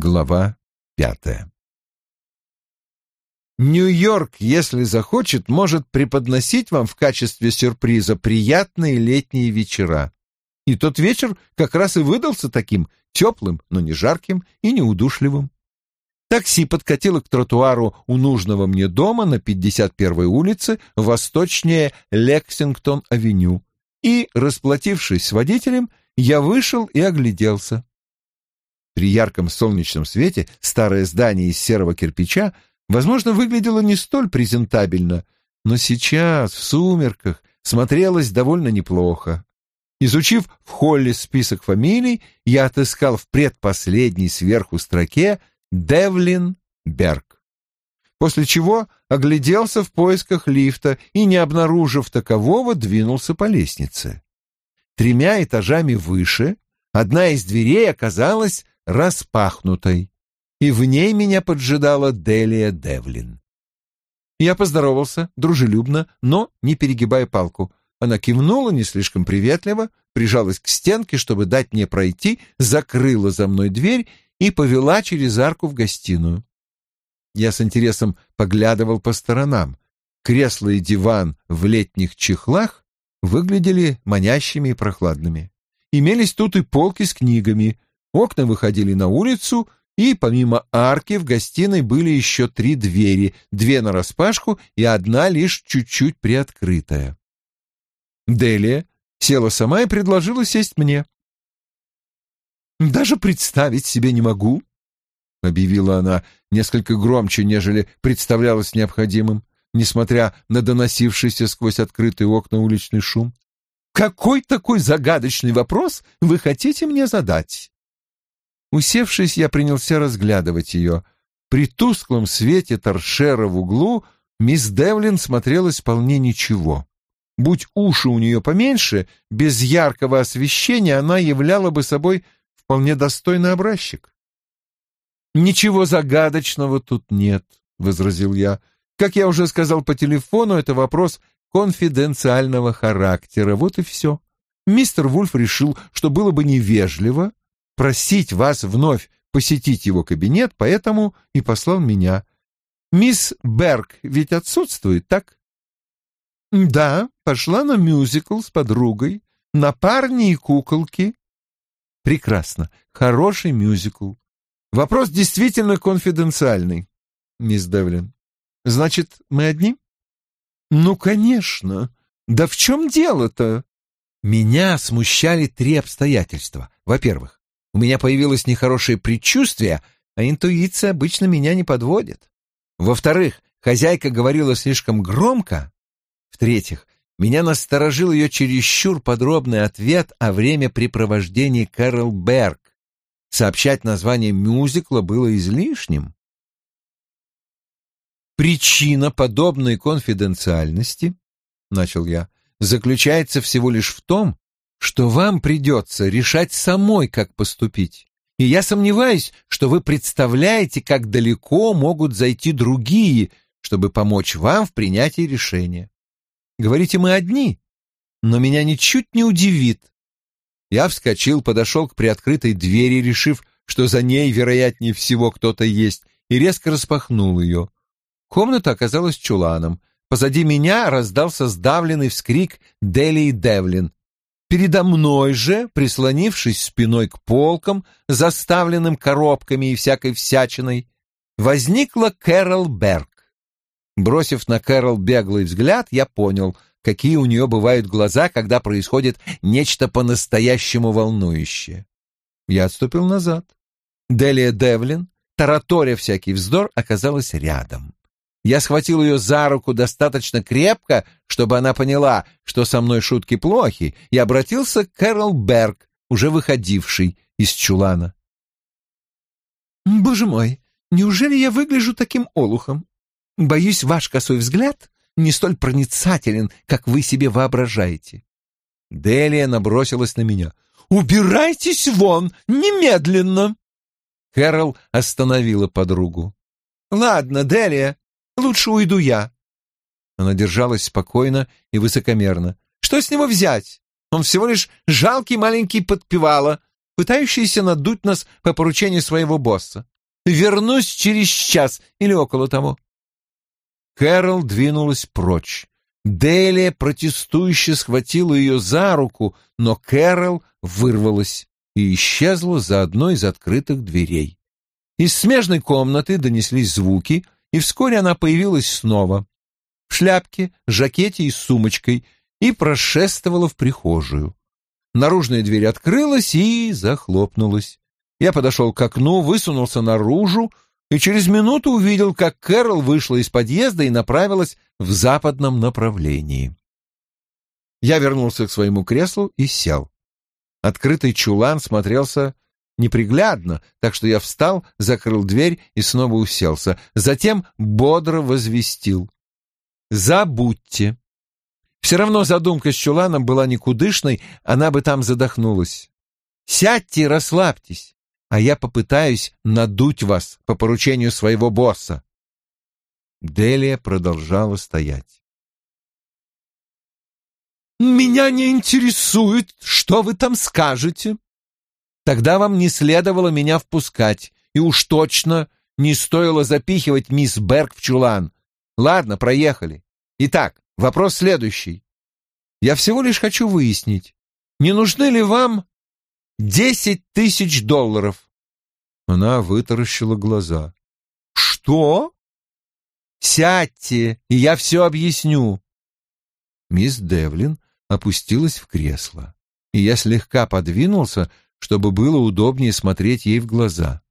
Глава пятая Нью-Йорк, если захочет, может преподносить вам в качестве сюрприза приятные летние вечера. И тот вечер как раз и выдался таким теплым, но не жарким и не удушливым. Такси подкатило к тротуару у нужного мне дома на 51-й улице, восточнее Лексингтон-авеню, и, расплатившись с водителем, я вышел и огляделся. При ярком солнечном свете старое здание из серого кирпича возможно, выглядело не столь презентабельно, но сейчас, в сумерках, смотрелось довольно неплохо. Изучив в холле список фамилий, я отыскал в предпоследней сверху строке Девлин Берг. После чего огляделся в поисках лифта и, не обнаружив такового, двинулся по лестнице. Тремя этажами выше одна из дверей оказалась распахнутой и в ней меня поджидала Делия Девлин. Я поздоровался, дружелюбно, но не перегибая палку. Она кивнула не слишком приветливо, прижалась к стенке, чтобы дать мне пройти, закрыла за мной дверь и повела через арку в гостиную. Я с интересом поглядывал по сторонам. Кресло и диван в летних чехлах выглядели манящими и прохладными. Имелись тут и полки с книгами, окна выходили на улицу, и помимо арки в гостиной были еще три двери, две нараспашку и одна лишь чуть-чуть приоткрытая. Делия села сама и предложила сесть мне. «Даже представить себе не могу», — объявила она несколько громче, нежели представлялось необходимым, несмотря на доносившийся сквозь открытые окна уличный шум. «Какой такой загадочный вопрос вы хотите мне задать?» Усевшись, я принялся разглядывать ее. При тусклом свете торшера в углу мисс Девлин смотрелась вполне ничего. Будь уши у нее поменьше, без яркого освещения она являла бы собой вполне достойный образчик. «Ничего загадочного тут нет», — возразил я. «Как я уже сказал по телефону, это вопрос конфиденциального характера. Вот и все. Мистер Вульф решил, что было бы невежливо просить вас вновь посетить его кабинет, поэтому и послал меня. Мисс Берг ведь отсутствует, так? Да, пошла на мюзикл с подругой, на парни и куколки. Прекрасно, хороший мюзикл. Вопрос действительно конфиденциальный, мисс Девлин. Значит, мы одни? Ну, конечно. Да в чем дело-то? Меня смущали три обстоятельства. Во-первых, у меня появилось нехорошее предчувствие, а интуиция обычно меня не подводит. Во-вторых, хозяйка говорила слишком громко. В-третьих, меня насторожил ее чересчур подробный ответ о времяпрепровождении Кэрол Берг. Сообщать название мюзикла было излишним. Причина подобной конфиденциальности, — начал я, — заключается всего лишь в том, что вам придется решать самой, как поступить. И я сомневаюсь, что вы представляете, как далеко могут зайти другие, чтобы помочь вам в принятии решения. Говорите, мы одни, но меня ничуть не удивит. Я вскочил, подошел к приоткрытой двери, решив, что за ней, вероятнее всего, кто-то есть, и резко распахнул ее. Комната оказалась чуланом. Позади меня раздался сдавленный вскрик Дели и Девлин. Передо мной же, прислонившись спиной к полкам, заставленным коробками и всякой всячиной, возникла Кэрол Берг. Бросив на Кэрол беглый взгляд, я понял, какие у нее бывают глаза, когда происходит нечто по-настоящему волнующее. Я отступил назад. Делия Девлин, тараторя всякий вздор, оказалась рядом. Я схватил ее за руку достаточно крепко, чтобы она поняла, что со мной шутки плохи, и обратился к Кэрол Берг, уже выходивший из чулана. «Боже мой, неужели я выгляжу таким олухом? Боюсь, ваш косой взгляд не столь проницателен, как вы себе воображаете». Делия набросилась на меня. «Убирайтесь вон! Немедленно!» Кэрол остановила подругу. «Ладно, Делия, Лучше уйду я. Она держалась спокойно и высокомерно. Что с него взять? Он всего лишь жалкий маленький подпевала. пытающиеся надуть нас по поручению своего босса. Вернусь через час или около того». Кэрол двинулась прочь. Делия протестующе схватила ее за руку, но Кэрол вырвалась и исчезла за одной из открытых дверей. Из смежной комнаты донеслись звуки, и вскоре она появилась снова в шляпке, жакете и сумочкой и прошествовала в прихожую. Наружная дверь открылась и захлопнулась. Я подошел к окну, высунулся наружу и через минуту увидел, как Кэрол вышла из подъезда и направилась в западном направлении. Я вернулся к своему креслу и сел. Открытый чулан смотрелся неприглядно, так что я встал, закрыл дверь и снова уселся. Затем бодро возвестил. «Забудьте. Все равно задумка с чуланом была никудышной, она бы там задохнулась. Сядьте и расслабьтесь, а я попытаюсь надуть вас по поручению своего босса». Делия продолжала стоять. «Меня не интересует, что вы там скажете. Тогда вам не следовало меня впускать, и уж точно не стоило запихивать мисс Берг в чулан. Ладно, проехали. Итак, вопрос следующий. Я всего лишь хочу выяснить, не нужны ли вам десять тысяч долларов?» Она вытаращила глаза. «Что?» «Сядьте, и я все объясню». Мисс Девлин опустилась в кресло, и я слегка подвинулся, чтобы было удобнее смотреть ей в глаза.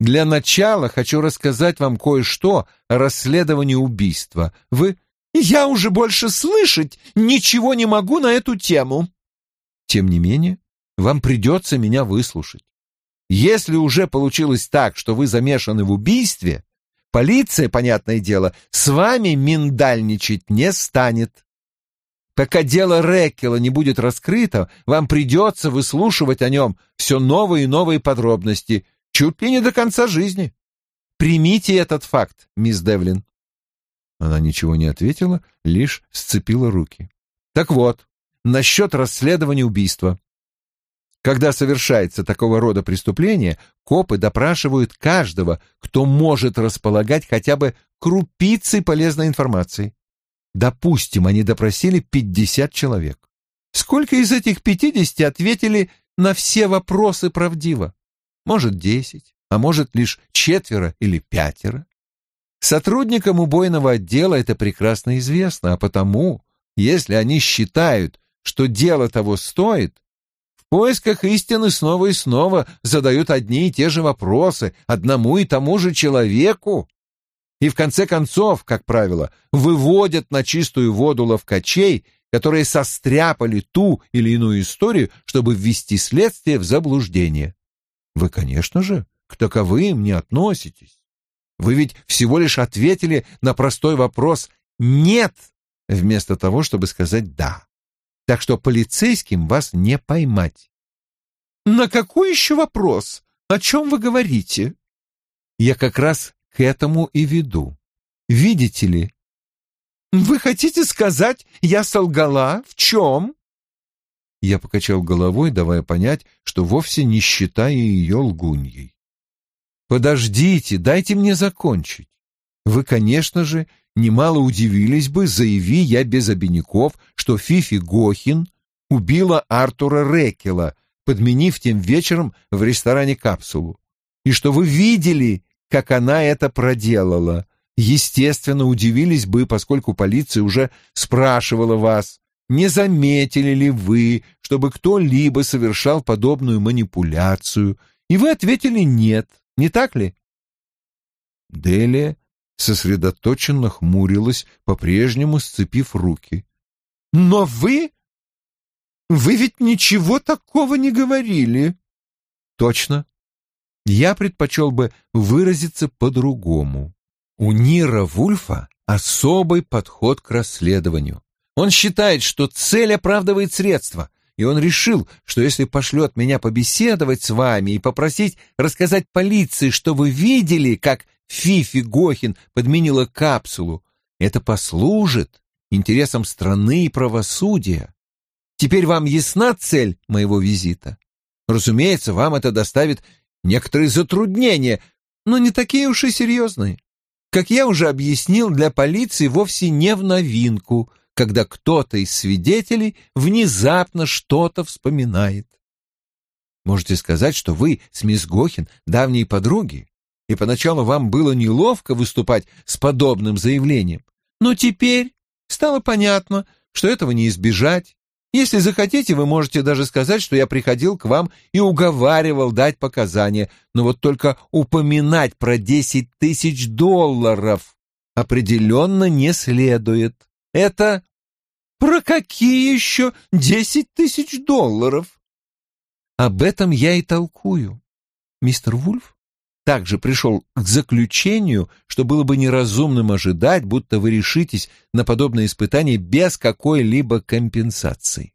Для начала хочу рассказать вам кое-что о расследовании убийства. Вы... Я уже больше слышать ничего не могу на эту тему. Тем не менее, вам придется меня выслушать. Если уже получилось так, что вы замешаны в убийстве, полиция, понятное дело, с вами миндальничать не станет. Пока дело Реккела не будет раскрыто, вам придется выслушивать о нем все новые и новые подробности, чуть ли не до конца жизни. Примите этот факт, мисс Девлин. Она ничего не ответила, лишь сцепила руки. Так вот, насчет расследования убийства. Когда совершается такого рода преступление, копы допрашивают каждого, кто может располагать хотя бы крупицей полезной информации. Допустим, они допросили 50 человек. Сколько из этих 50 ответили на все вопросы правдиво? Может, 10, а может, лишь четверо или пятеро. Сотрудникам убойного отдела это прекрасно известно, а потому, если они считают, что дело того стоит, в поисках истины снова и снова задают одни и те же вопросы одному и тому же человеку и в конце концов, как правило, выводят на чистую воду ловкачей, которые состряпали ту или иную историю, чтобы ввести следствие в заблуждение. Вы, конечно же, к таковым не относитесь. Вы ведь всего лишь ответили на простой вопрос «нет», вместо того, чтобы сказать «да». Так что полицейским вас не поймать. «На какой еще вопрос? О чем вы говорите?» Я как раз к этому и веду. Видите ли? Вы хотите сказать, я солгала? В чем? Я покачал головой, давая понять, что вовсе не считаю ее лгуньей. Подождите, дайте мне закончить. Вы, конечно же, немало удивились бы, заяви я без обиняков, что Фифи Гохин убила Артура Рекела, подменив тем вечером в ресторане капсулу, и что вы видели как она это проделала. Естественно, удивились бы, поскольку полиция уже спрашивала вас, не заметили ли вы, чтобы кто-либо совершал подобную манипуляцию, и вы ответили «нет», не так ли? Делия сосредоточенно хмурилась, по-прежнему сцепив руки. «Но вы... вы ведь ничего такого не говорили!» «Точно. Я предпочел бы выразиться по-другому. У Нира Вульфа особый подход к расследованию. Он считает, что цель оправдывает средства, и он решил, что если пошлет меня побеседовать с вами и попросить рассказать полиции, что вы видели, как Фифи Гохин подменила капсулу, это послужит интересам страны и правосудия. Теперь вам ясна цель моего визита? Разумеется, вам это доставит некоторые затруднения, но не такие уж и серьезные. Как я уже объяснил, для полиции вовсе не в новинку, когда кто-то из свидетелей внезапно что-то вспоминает. Можете сказать, что вы с мисс Гохин давние подруги, и поначалу вам было неловко выступать с подобным заявлением. Но теперь стало понятно, что этого не избежать. Если захотите, вы можете даже сказать, что я приходил к вам и уговаривал дать показания, но вот только упоминать про десять тысяч долларов определенно не следует. Это про какие еще десять тысяч долларов? Об этом я и толкую. Мистер Вульф также пришел к заключению, что было бы неразумным ожидать, будто вы решитесь на подобное испытание без какой-либо компенсации.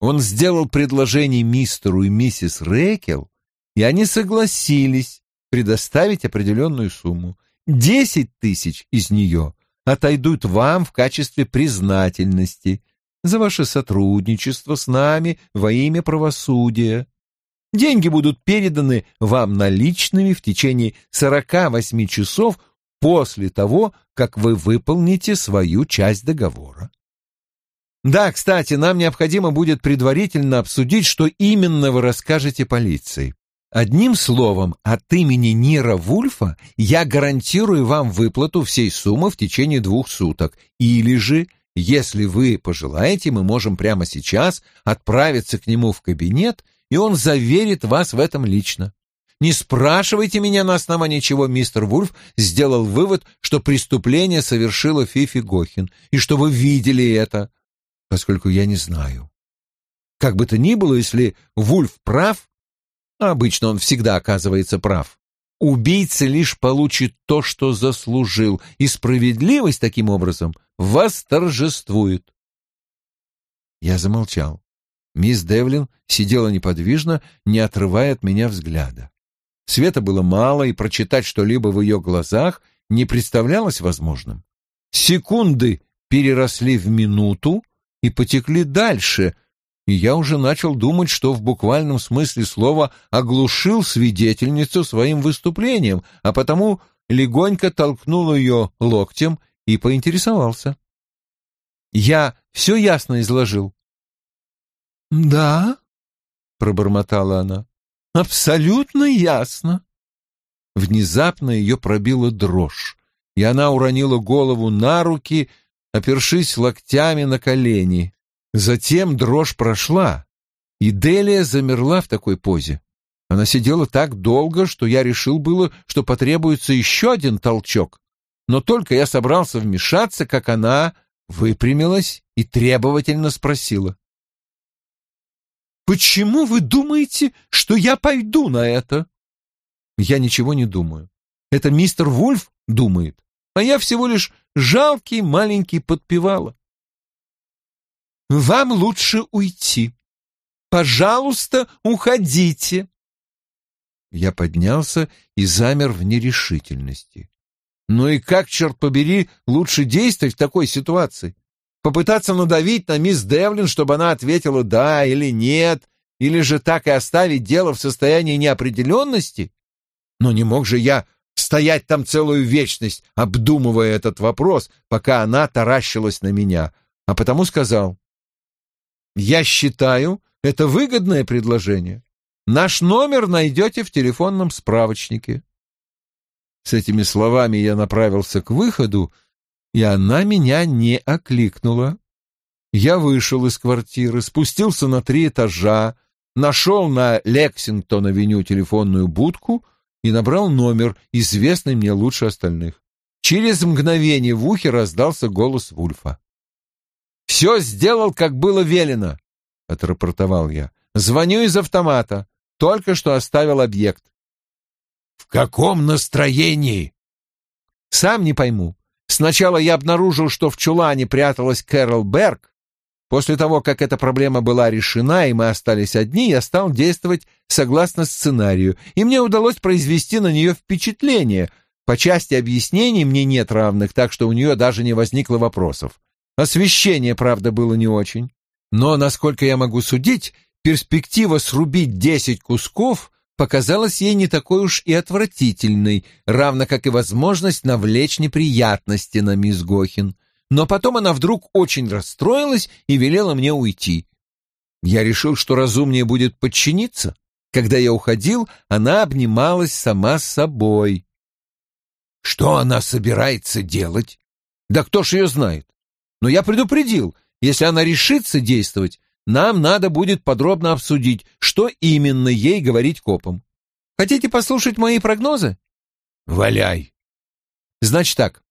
Он сделал предложение мистеру и миссис Рейкел, и они согласились предоставить определенную сумму. Десять тысяч из нее отойдут вам в качестве признательности за ваше сотрудничество с нами во имя правосудия. Деньги будут переданы вам наличными в течение 48 часов после того, как вы выполните свою часть договора. Да, кстати, нам необходимо будет предварительно обсудить, что именно вы расскажете полиции. Одним словом, от имени Нира Вульфа я гарантирую вам выплату всей суммы в течение двух суток, или же, если вы пожелаете, мы можем прямо сейчас отправиться к нему в кабинет и он заверит вас в этом лично. Не спрашивайте меня, на основании чего мистер Вульф сделал вывод, что преступление совершила Фифи Гохин, и что вы видели это, поскольку я не знаю. Как бы то ни было, если Вульф прав, а обычно он всегда оказывается прав, убийца лишь получит то, что заслужил, и справедливость таким образом восторжествует. Я замолчал. Мисс Девлин сидела неподвижно, не отрывая от меня взгляда. Света было мало, и прочитать что-либо в ее глазах не представлялось возможным. Секунды переросли в минуту и потекли дальше, и я уже начал думать, что в буквальном смысле слова оглушил свидетельницу своим выступлением, а потому легонько толкнул ее локтем и поинтересовался. «Я все ясно изложил?» «Да», — пробормотала она, — «абсолютно ясно». Внезапно ее пробила дрожь, и она уронила голову на руки, опершись локтями на колени. Затем дрожь прошла, и Делия замерла в такой позе. Она сидела так долго, что я решил было, что потребуется еще один толчок. Но только я собрался вмешаться, как она выпрямилась и требовательно спросила. Почему вы думаете, что я пойду на это? Я ничего не думаю. Это мистер Вульф думает, а я всего лишь жалкий маленький подпевала. Вам лучше уйти. Пожалуйста, уходите. Я поднялся и замер в нерешительности. Ну и как, черт побери, лучше действовать в такой ситуации? Попытаться надавить на мисс Девлин, чтобы она ответила «да» или «нет», или же так и оставить дело в состоянии неопределенности? Но не мог же я стоять там целую вечность, обдумывая этот вопрос, пока она таращилась на меня, а потому сказал, «Я считаю, это выгодное предложение. Наш номер найдете в телефонном справочнике». С этими словами я направился к выходу, и она меня не окликнула. Я вышел из квартиры, спустился на три этажа, нашел на Лексингтон-авеню телефонную будку и набрал номер, известный мне лучше остальных. Через мгновение в ухе раздался голос Вульфа. «Все сделал, как было велено», — отрапортовал я. «Звоню из автомата. Только что оставил объект». «В каком настроении?» «Сам не пойму. Сначала я обнаружил, что в чулане пряталась Кэрол Берг. После того, как эта проблема была решена, и мы остались одни, я стал действовать согласно сценарию, и мне удалось произвести на нее впечатление. По части объяснений мне нет равных, так что у нее даже не возникло вопросов. Освещение, правда, было не очень. Но, насколько я могу судить, перспектива срубить десять кусков показалась ей не такой уж и отвратительной, равно как и возможность навлечь неприятности на мисс Гохин. Но потом она вдруг очень расстроилась и велела мне уйти. Я решил, что разумнее будет подчиниться. Когда я уходил, она обнималась сама с собой. Что она собирается делать? Да кто ж ее знает? Но я предупредил, если она решится действовать, нам надо будет подробно обсудить, что именно ей говорить копам. Хотите послушать мои прогнозы? Валяй. Значит так.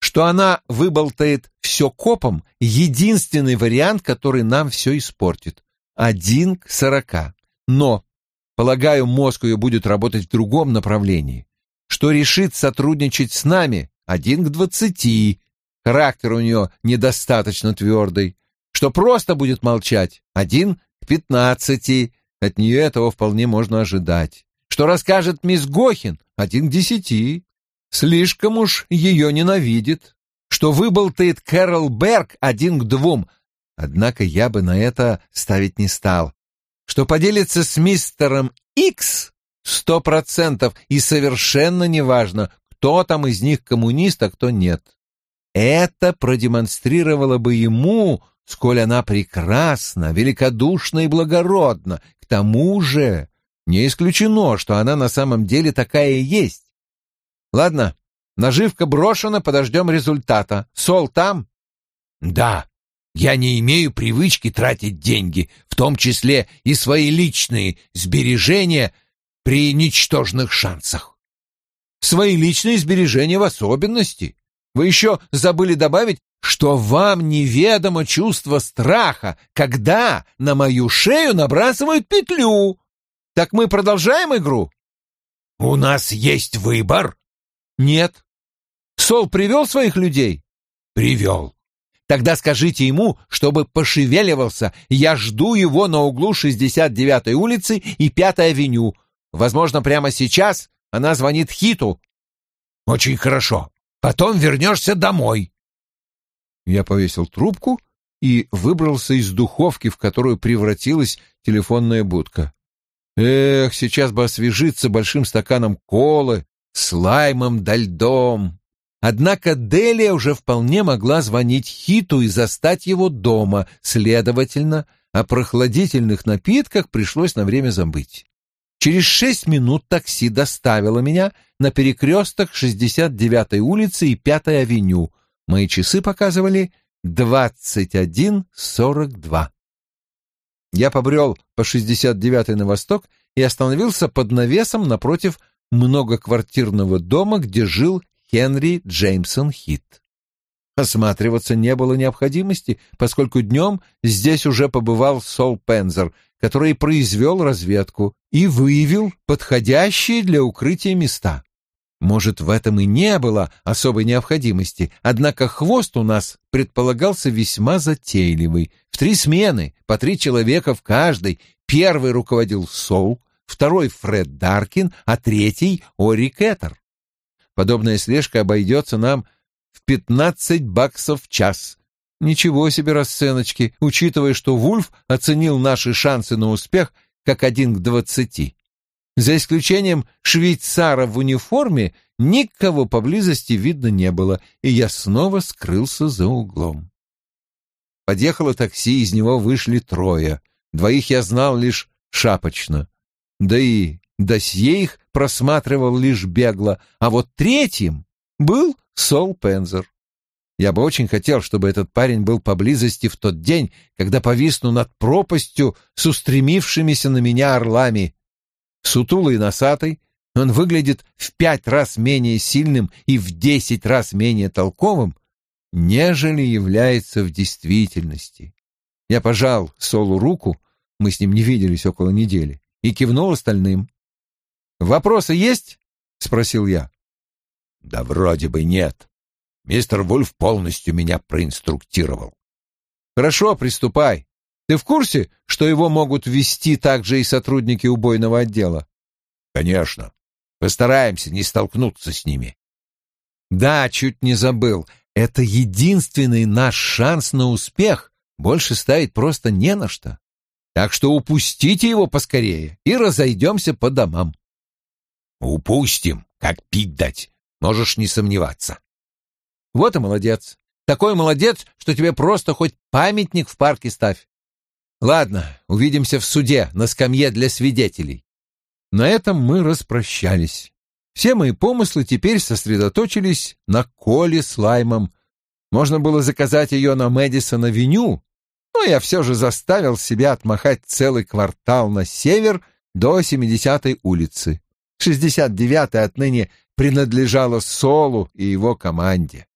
Что она выболтает все копам, единственный вариант, который нам все испортит. Один к сорока. Но, полагаю, мозг ее будет работать в другом направлении. Что решит сотрудничать с нами, один к двадцати. Характер у нее недостаточно твердый что просто будет молчать один к пятнадцати, от нее этого вполне можно ожидать, что расскажет мисс Гохин один к десяти, слишком уж ее ненавидит, что выболтает Кэрол Берг один к двум, однако я бы на это ставить не стал, что поделится с мистером Икс сто процентов и совершенно неважно, кто там из них коммунист, а кто нет. Это продемонстрировало бы ему, сколь она прекрасна, великодушна и благородна. К тому же не исключено, что она на самом деле такая и есть. Ладно, наживка брошена, подождем результата. Сол там? Да, я не имею привычки тратить деньги, в том числе и свои личные сбережения при ничтожных шансах. Свои личные сбережения в особенности. Вы еще забыли добавить, что вам неведомо чувство страха, когда на мою шею набрасывают петлю. Так мы продолжаем игру? У нас есть выбор? Нет. Сол привел своих людей? Привел. Тогда скажите ему, чтобы пошевеливался. Я жду его на углу 69-й улицы и 5-й авеню. Возможно, прямо сейчас она звонит Хиту. Очень хорошо. Потом вернешься домой. Я повесил трубку и выбрался из духовки, в которую превратилась телефонная будка. Эх, сейчас бы освежиться большим стаканом колы, с лаймом да льдом. Однако Делия уже вполне могла звонить Хиту и застать его дома, следовательно, о прохладительных напитках пришлось на время забыть. Через шесть минут такси доставило меня на перекресток 69-й улицы и 5-й авеню, Мои часы показывали двадцать один сорок два. Я побрел по 69-й на восток и остановился под навесом напротив многоквартирного дома, где жил Хенри Джеймсон Хит. Осматриваться не было необходимости, поскольку днем здесь уже побывал Сол Пензер, который произвел разведку и выявил подходящие для укрытия места. Может, в этом и не было особой необходимости, однако хвост у нас предполагался весьма затейливый. В три смены, по три человека в каждой. Первый руководил Соу, второй — Фред Даркин, а третий — Ори Кеттер. Подобная слежка обойдется нам в пятнадцать баксов в час. Ничего себе расценочки, учитывая, что Вульф оценил наши шансы на успех как один к двадцати. За исключением швейцара в униформе, никого поблизости видно не было, и я снова скрылся за углом. Подъехало такси, из него вышли трое. Двоих я знал лишь шапочно. Да и досье их просматривал лишь бегло, а вот третьим был Сол Пензер. Я бы очень хотел, чтобы этот парень был поблизости в тот день, когда повисну над пропастью с устремившимися на меня орлами, Сутулый и носатый, он выглядит в пять раз менее сильным и в десять раз менее толковым, нежели является в действительности. Я пожал Солу руку, мы с ним не виделись около недели, и кивнул остальным. «Вопросы есть?» — спросил я. «Да вроде бы нет. Мистер Вульф полностью меня проинструктировал». «Хорошо, приступай. Ты в курсе, что его могут ввести также и сотрудники убойного отдела? Конечно. Постараемся не столкнуться с ними. Да, чуть не забыл. Это единственный наш шанс на успех. Больше ставить просто не на что. Так что упустите его поскорее и разойдемся по домам. Упустим, как пить дать, можешь не сомневаться. Вот и молодец. Такой молодец, что тебе просто хоть памятник в парке ставь. Ладно, увидимся в суде на скамье для свидетелей. На этом мы распрощались. Все мои помыслы теперь сосредоточились на Коле с Лаймом. Можно было заказать ее на Мэдисон-авеню, но я все же заставил себя отмахать целый квартал на север до 70-й улицы. 69-я отныне принадлежала Солу и его команде.